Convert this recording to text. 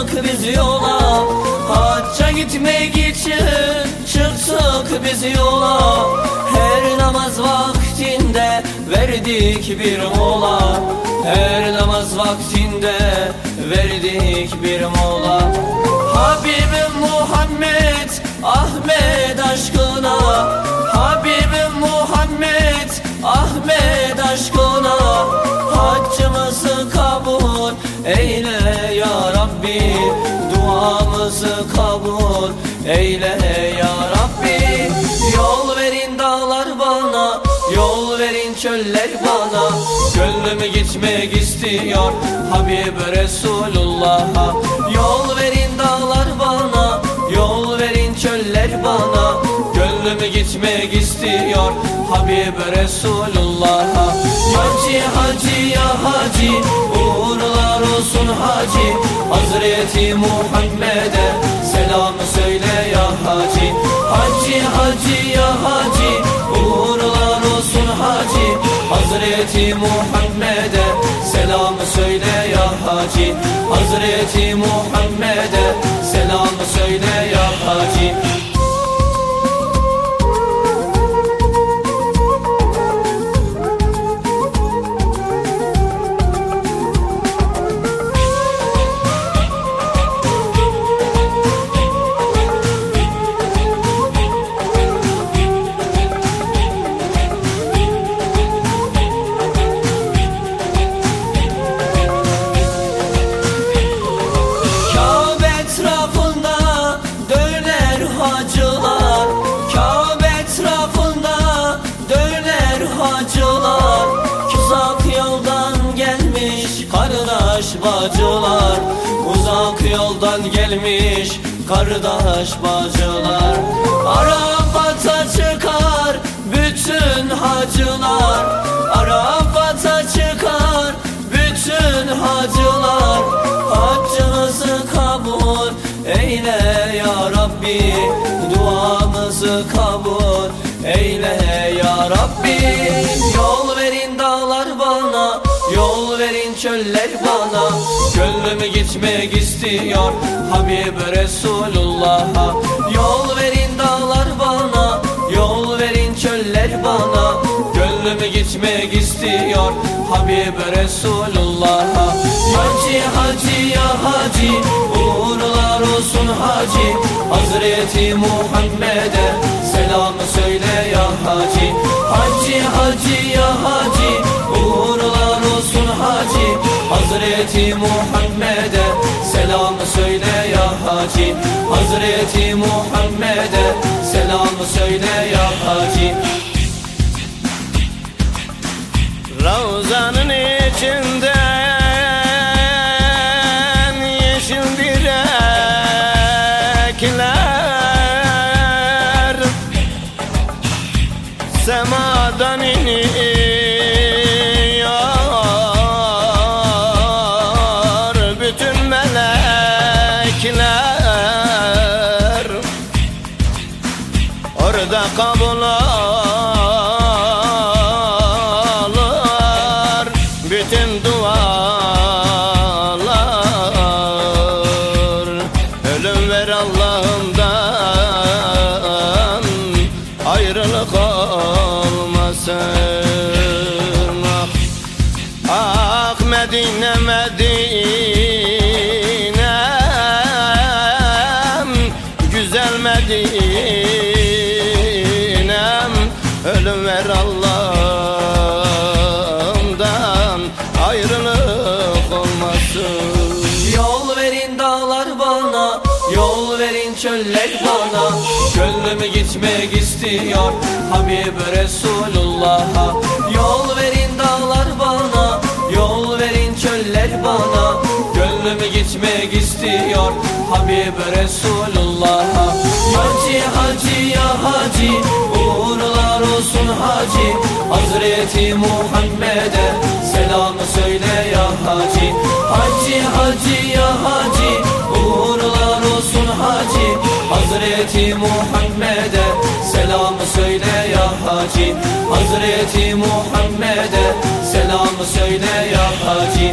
çıktık biz yola. Hacca gitmek için çıktık biz yola. Her namaz vaktinde verdik bir mola. Her namaz vaktinde verdik bir mola. Habibim Muhammed Ahmet aşkına. Habibim Muhammed Ahmet aşkına Duamızı kabul eyle ya Rabbi. Yol verin dağlar bana Yol verin çöller bana. Gönlüm gitmek istiyor Habib Resulullah'a. Yol verin dağlar bana Yol verin çöller bana Gönlüm gitmek istiyor. Habib Resulullah'a Hacı hacı ya hacı Uğurlar olsun hacı. Hazreti Muhammed'e Selam söyle ya hacı. Hacı hacı ya hacı Uğurlar olsun hacı. Hazreti Muhammed'e Selam söyle ya hacı. Hazreti Muhammed'e bacılar Uzak yoldan gelmiş kardeş bacılar. Arafat'a çıkar bütün hacılar Arafat'a çıkar bütün hacılar. Haccımızı kabul eyle ya Rabbi Duamızı kabul eyle ya Rabbi. Yol verin dağlar bana Yol verin çöller bana. Gönlüm gitmek istiyor Habib Resulullah'a. Yol verin dağlar bana. Yol verin çöller bana. Gönlüm gitmek istiyor Habib Resulullah'a. Hacı hacı ya hacı. Uğurlar olsun hacı. Hazreti Muhammed'e Selam söyle ya hacı. Hacı hacı ya hacı Hazreti Muhammed'e Selam söyle ya hacı. Hazreti Muhammed'e Selam söyle ya hacı. Ravzanın içinden bütün dualar Ölüm ver Allah'ımdan ayrılık olmasın. Ah, Medine Medine'm Güzel Medine'm bana Gönlüm gitmek istiyor Habib Resulullah'a. Yol verin dağlar bana Yol verin çöller bana. Gönlüm gitmek istiyor Habib Resulullah'a. Hacı hacı ya hacı Uğurlar olsun hacı. Hazreti Muhammed'e Selam söyle ya hacı. Hacı hacı ya hacı Hazreti Muhammed'e Selam söyle ya hacı